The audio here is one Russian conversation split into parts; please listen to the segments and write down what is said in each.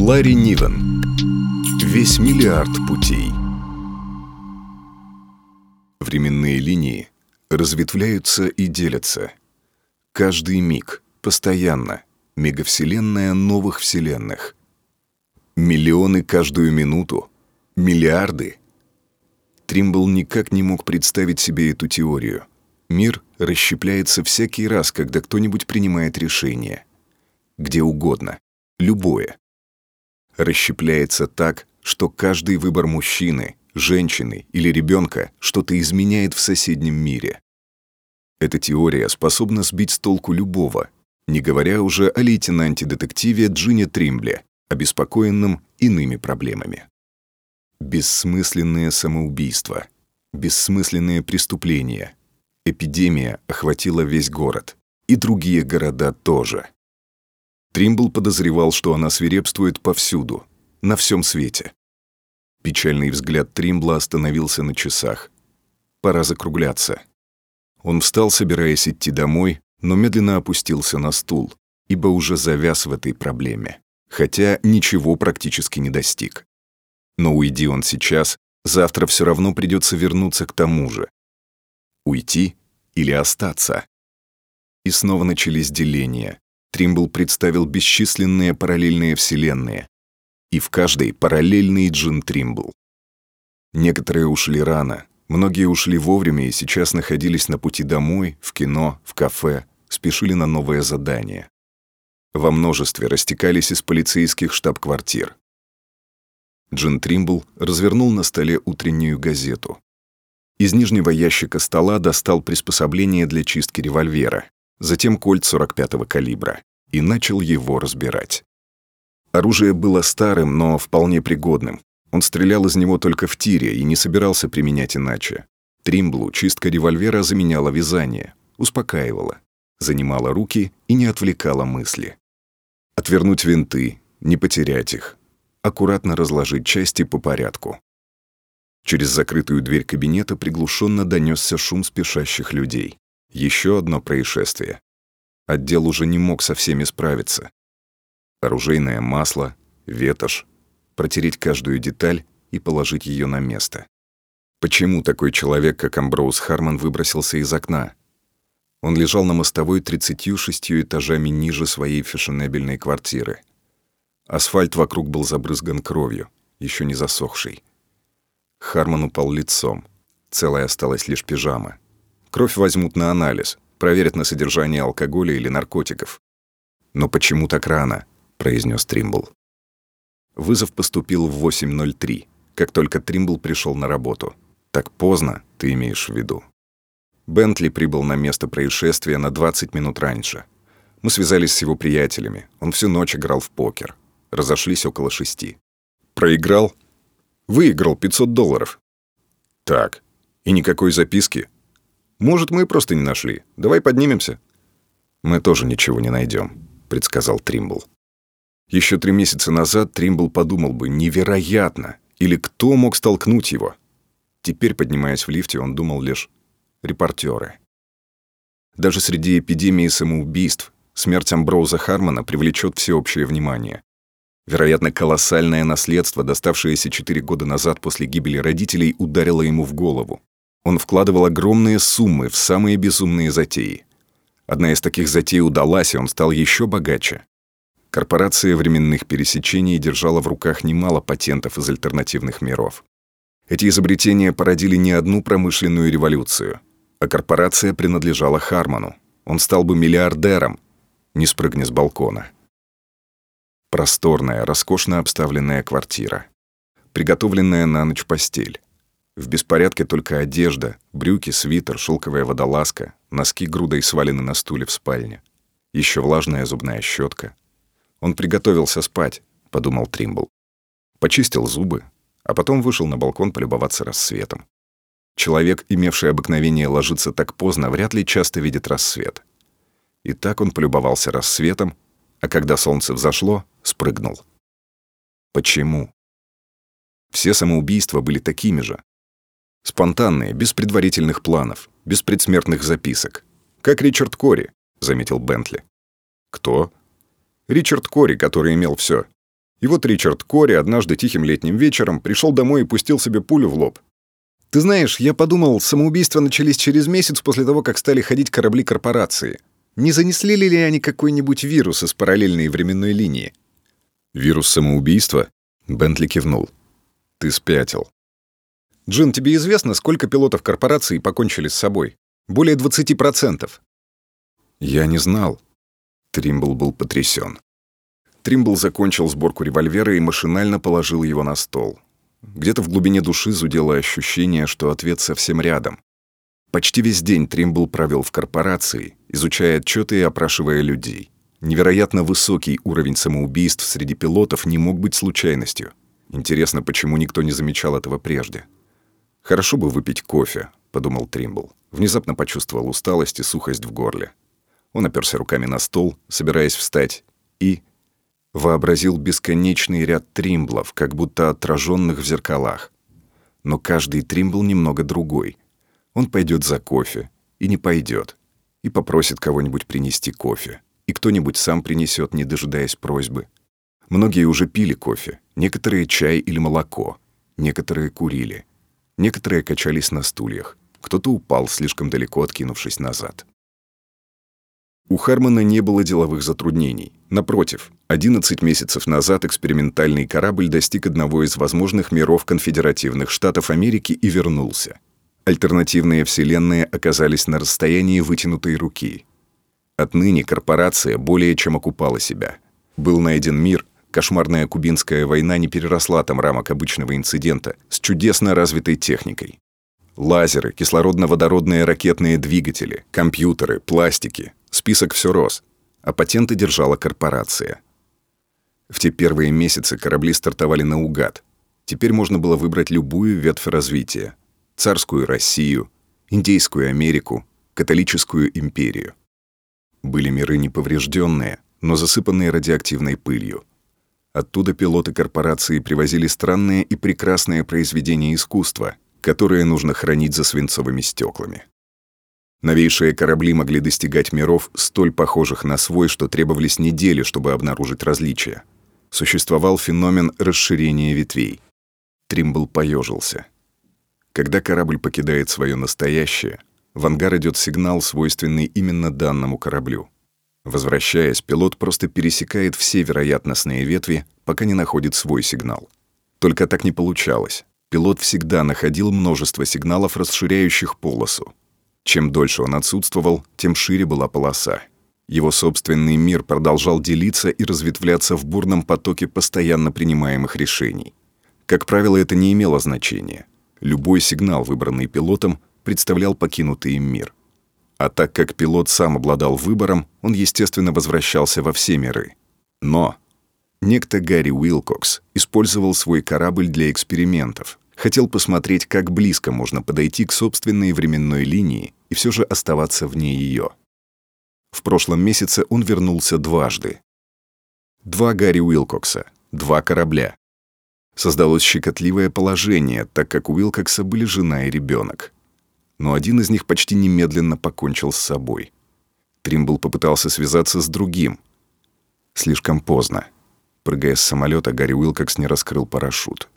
Ларри Нивен. Весь миллиард путей. Временные линии разветвляются и делятся. Каждый миг, постоянно, мегавселенная новых вселенных. Миллионы каждую минуту, миллиарды. Тримбл никак не мог представить себе эту теорию. Мир расщепляется всякий раз, когда кто-нибудь принимает решение. Где угодно, любое. Расщепляется так, что каждый выбор мужчины, женщины или ребенка что-то изменяет в соседнем мире. Эта теория способна сбить с толку любого, не говоря уже о лейтенанте-детективе Джине Тримбле, обеспокоенном иными проблемами. Бессмысленное самоубийство, бессмысленные преступления. Эпидемия охватила весь город. И другие города тоже. Тримбл подозревал, что она свирепствует повсюду, на всем свете. Печальный взгляд Тримбла остановился на часах. Пора закругляться. Он встал, собираясь идти домой, но медленно опустился на стул, ибо уже завяз в этой проблеме, хотя ничего практически не достиг. Но уйди он сейчас, завтра все равно придется вернуться к тому же. Уйти или остаться? И снова начались деления. Тримбл представил бесчисленные параллельные вселенные. И в каждой параллельный Джин Тримбл. Некоторые ушли рано, многие ушли вовремя и сейчас находились на пути домой, в кино, в кафе, спешили на новое задание. Во множестве растекались из полицейских штаб-квартир. Джин Тримбл развернул на столе утреннюю газету. Из нижнего ящика стола достал приспособление для чистки револьвера, затем кольт 45-го калибра, и начал его разбирать. Оружие было старым, но вполне пригодным. Он стрелял из него только в тире и не собирался применять иначе. Тримблу чистка револьвера заменяла вязание, успокаивала, занимала руки и не отвлекала мысли. Отвернуть винты, не потерять их, аккуратно разложить части по порядку. Через закрытую дверь кабинета приглушенно донесся шум спешащих людей. Еще одно происшествие. Отдел уже не мог со всеми справиться. Оружейное масло, ветошь, протереть каждую деталь и положить ее на место. Почему такой человек, как Амброуз Харман, выбросился из окна? Он лежал на мостовой 36 этажами ниже своей фешенебельной квартиры. Асфальт вокруг был забрызган кровью, еще не засохшей. Харман упал лицом. Целая осталась лишь пижама. Кровь возьмут на анализ, проверят на содержание алкоголя или наркотиков. «Но почему так рано?» — произнес Тримбл. Вызов поступил в 8.03, как только Тримбл пришел на работу. «Так поздно, ты имеешь в виду?» Бентли прибыл на место происшествия на 20 минут раньше. Мы связались с его приятелями. Он всю ночь играл в покер. Разошлись около шести. Проиграл? Выиграл 500 долларов. Так. И никакой записки? Может, мы просто не нашли. Давай поднимемся. Мы тоже ничего не найдем, предсказал Тримбл. Еще три месяца назад Тримбл подумал бы, невероятно, или кто мог столкнуть его. Теперь, поднимаясь в лифте, он думал лишь репортеры. Даже среди эпидемии самоубийств смерть Амброуза Хармона привлечет всеобщее внимание. Вероятно, колоссальное наследство, доставшееся четыре года назад после гибели родителей, ударило ему в голову. Он вкладывал огромные суммы в самые безумные затеи. Одна из таких затей удалась, и он стал еще богаче. Корпорация временных пересечений держала в руках немало патентов из альтернативных миров. Эти изобретения породили не одну промышленную революцию, а корпорация принадлежала Харману. Он стал бы миллиардером, не спрыгни с балкона. Просторная, роскошно обставленная квартира. Приготовленная на ночь постель. В беспорядке только одежда, брюки, свитер, шелковая водолазка, носки грудой свалены на стуле в спальне. Еще влажная зубная щетка. Он приготовился спать, подумал Тримбл. Почистил зубы, а потом вышел на балкон полюбоваться рассветом. Человек, имевший обыкновение ложиться так поздно, вряд ли часто видит рассвет. И так он полюбовался рассветом, а когда солнце взошло, спрыгнул. Почему? Все самоубийства были такими же. Спонтанные, без предварительных планов, без предсмертных записок. Как Ричард Кори, заметил Бентли. Кто? Ричард Кори, который имел все. И вот Ричард Кори однажды тихим летним вечером пришел домой и пустил себе пулю в лоб. Ты знаешь, я подумал, самоубийства начались через месяц после того, как стали ходить корабли корпорации. Не занесли ли они какой-нибудь вирус из параллельной временной линии? Вирус самоубийства? Бентли кивнул. Ты спятил. Джин, тебе известно, сколько пилотов корпорации покончили с собой? Более 20%. Я не знал. Тримбл был потрясен. Тримбл закончил сборку револьвера и машинально положил его на стол. Где-то в глубине души зудело ощущение, что ответ совсем рядом. Почти весь день Тримбл провел в корпорации, изучая отчеты и опрашивая людей. Невероятно высокий уровень самоубийств среди пилотов не мог быть случайностью. Интересно, почему никто не замечал этого прежде. «Хорошо бы выпить кофе», — подумал Тримбл. Внезапно почувствовал усталость и сухость в горле. Он оперся руками на стол, собираясь встать, и вообразил бесконечный ряд тримблов, как будто отраженных в зеркалах. Но каждый тримбл немного другой. Он пойдет за кофе и не пойдет, и попросит кого-нибудь принести кофе, и кто-нибудь сам принесет, не дожидаясь просьбы. Многие уже пили кофе, некоторые чай или молоко, некоторые курили, некоторые качались на стульях, кто-то упал, слишком далеко откинувшись назад. У Хармона не было деловых затруднений. Напротив, 11 месяцев назад экспериментальный корабль достиг одного из возможных миров конфедеративных штатов Америки и вернулся. Альтернативные вселенные оказались на расстоянии вытянутой руки. Отныне корпорация более чем окупала себя. Был найден мир, кошмарная кубинская война не переросла там рамок обычного инцидента с чудесно развитой техникой. Лазеры, кислородно-водородные ракетные двигатели, компьютеры, пластики, Список все рос, а патенты держала корпорация. В те первые месяцы корабли стартовали наугад. Теперь можно было выбрать любую ветвь развития. Царскую Россию, Индейскую Америку, католическую империю. Были миры неповрежденные, но засыпанные радиоактивной пылью. Оттуда пилоты корпорации привозили странные и прекрасные произведения искусства, которые нужно хранить за свинцовыми стеклами. Новейшие корабли могли достигать миров, столь похожих на свой, что требовались недели, чтобы обнаружить различия. Существовал феномен расширения ветвей. Тримбл поежился. Когда корабль покидает свое настоящее, в ангар идет сигнал, свойственный именно данному кораблю. Возвращаясь, пилот просто пересекает все вероятностные ветви, пока не находит свой сигнал. Только так не получалось. Пилот всегда находил множество сигналов, расширяющих полосу. Чем дольше он отсутствовал, тем шире была полоса. Его собственный мир продолжал делиться и разветвляться в бурном потоке постоянно принимаемых решений. Как правило, это не имело значения. Любой сигнал, выбранный пилотом, представлял покинутый им мир. А так как пилот сам обладал выбором, он, естественно, возвращался во все миры. Но некто Гарри Уилкокс использовал свой корабль для экспериментов, хотел посмотреть, как близко можно подойти к собственной временной линии и все же оставаться вне ее. В прошлом месяце он вернулся дважды. Два Гарри Уилкокса, два корабля. Создалось щекотливое положение, так как у Уилкокса были жена и ребенок. Но один из них почти немедленно покончил с собой. Тримбл попытался связаться с другим. Слишком поздно. Прыгая с самолета, Гарри Уилкокс не раскрыл парашют.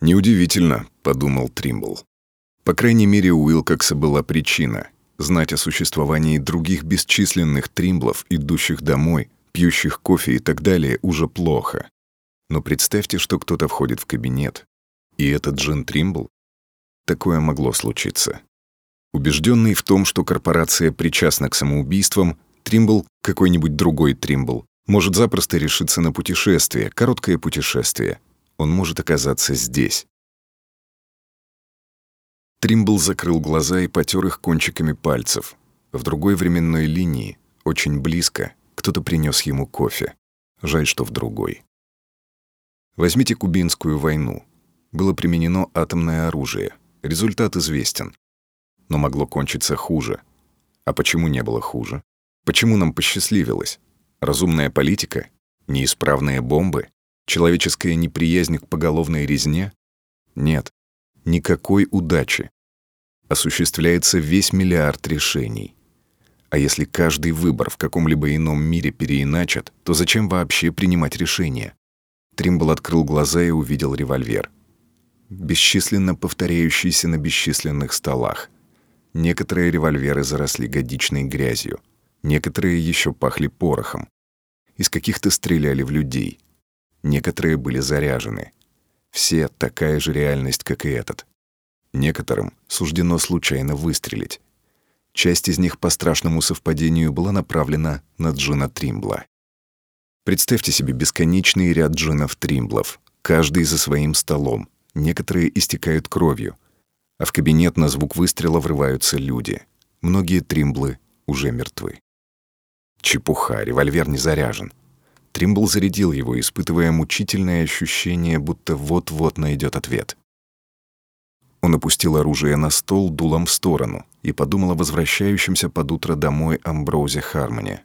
«Неудивительно», — подумал Тримбл. По крайней мере, у Уилкокса была причина — знать о существовании других бесчисленных Тримблов, идущих домой, пьющих кофе и так далее, уже плохо. Но представьте, что кто-то входит в кабинет, и этот Джин Тримбл? Такое могло случиться. Убежденный в том, что корпорация причастна к самоубийствам, Тримбл, какой-нибудь другой Тримбл, может запросто решиться на путешествие, короткое путешествие — он может оказаться здесь. Тримбл закрыл глаза и потер их кончиками пальцев. В другой временной линии, очень близко, кто-то принес ему кофе. Жаль, что в другой. Возьмите Кубинскую войну. Было применено атомное оружие. Результат известен. Но могло кончиться хуже. А почему не было хуже? Почему нам посчастливилось? Разумная политика? Неисправные бомбы? Человеческая неприязнь к поголовной резне? Нет, никакой удачи. Осуществляется весь миллиард решений. А если каждый выбор в каком-либо ином мире переиначат, то зачем вообще принимать решения? Тримбл открыл глаза и увидел револьвер. Бесчисленно повторяющийся на бесчисленных столах. Некоторые револьверы заросли годичной грязью. Некоторые еще пахли порохом. Из каких-то стреляли в людей. Некоторые были заряжены. Все такая же реальность, как и этот. Некоторым суждено случайно выстрелить. Часть из них по страшному совпадению была направлена на Джина Тримбла. Представьте себе бесконечный ряд Джинов Тримблов, каждый за своим столом. Некоторые истекают кровью, а в кабинет на звук выстрела врываются люди. Многие Тримблы уже мертвы. Чепуха, револьвер не заряжен. Тримбл зарядил его, испытывая мучительное ощущение, будто вот-вот найдет ответ. Он опустил оружие на стол дулом в сторону и подумал о возвращающемся под утро домой Амброузе Хармоне.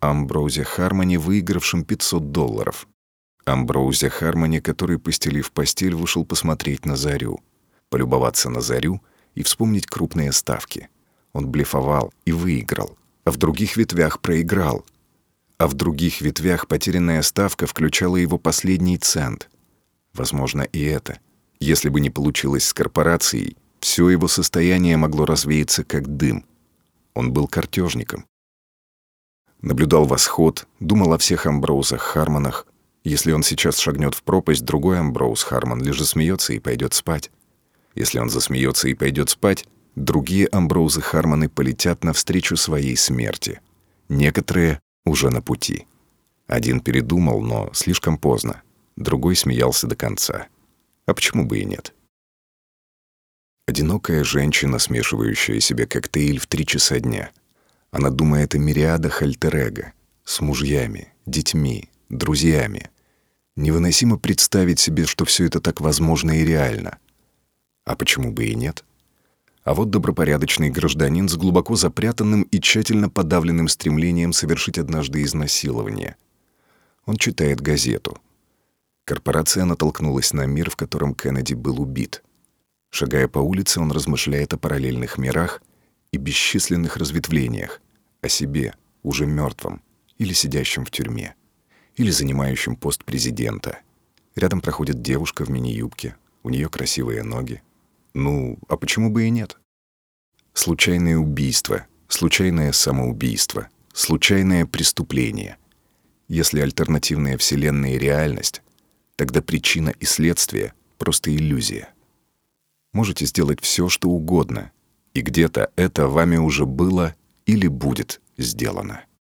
Амброузе Хармоне, выигравшем 500 долларов. Амброузе Хармоне, который, постелив постель, вышел посмотреть на зарю, полюбоваться на зарю и вспомнить крупные ставки. Он блефовал и выиграл, а в других ветвях проиграл. А в других ветвях потерянная ставка включала его последний цент. Возможно, и это — если бы не получилось с корпорацией, все его состояние могло развеяться как дым. Он был картежником. Наблюдал восход, думал о всех Амброузах Хармонах. Если он сейчас шагнет в пропасть, другой Амброуз Хармон лишь смеется и пойдет спать. Если он засмеется и пойдет спать, другие Амброузы Хармоны полетят навстречу своей смерти. Некоторые уже на пути. Один передумал, но слишком поздно. Другой смеялся до конца. А почему бы и нет? Одинокая женщина, смешивающая себе коктейль в три часа дня. Она думает о мириадах альтер с мужьями, детьми, друзьями. Невыносимо представить себе, что все это так возможно и реально. А почему бы и нет? А вот добропорядочный гражданин с глубоко запрятанным и тщательно подавленным стремлением совершить однажды изнасилование. Он читает газету — Корпорация натолкнулась на мир, в котором Кеннеди был убит. Шагая по улице, он размышляет о параллельных мирах и бесчисленных разветвлениях, о себе, уже мертвом, или сидящем в тюрьме, или занимающем пост президента. Рядом проходит девушка в мини-юбке, у нее красивые ноги. Ну, а почему бы и нет? Случайное убийство, случайное самоубийство, случайное преступление. Если альтернативная вселенная — реальность, Тогда причина и следствие — просто иллюзия. Можете сделать все, что угодно, и где-то это вами уже было или будет сделано.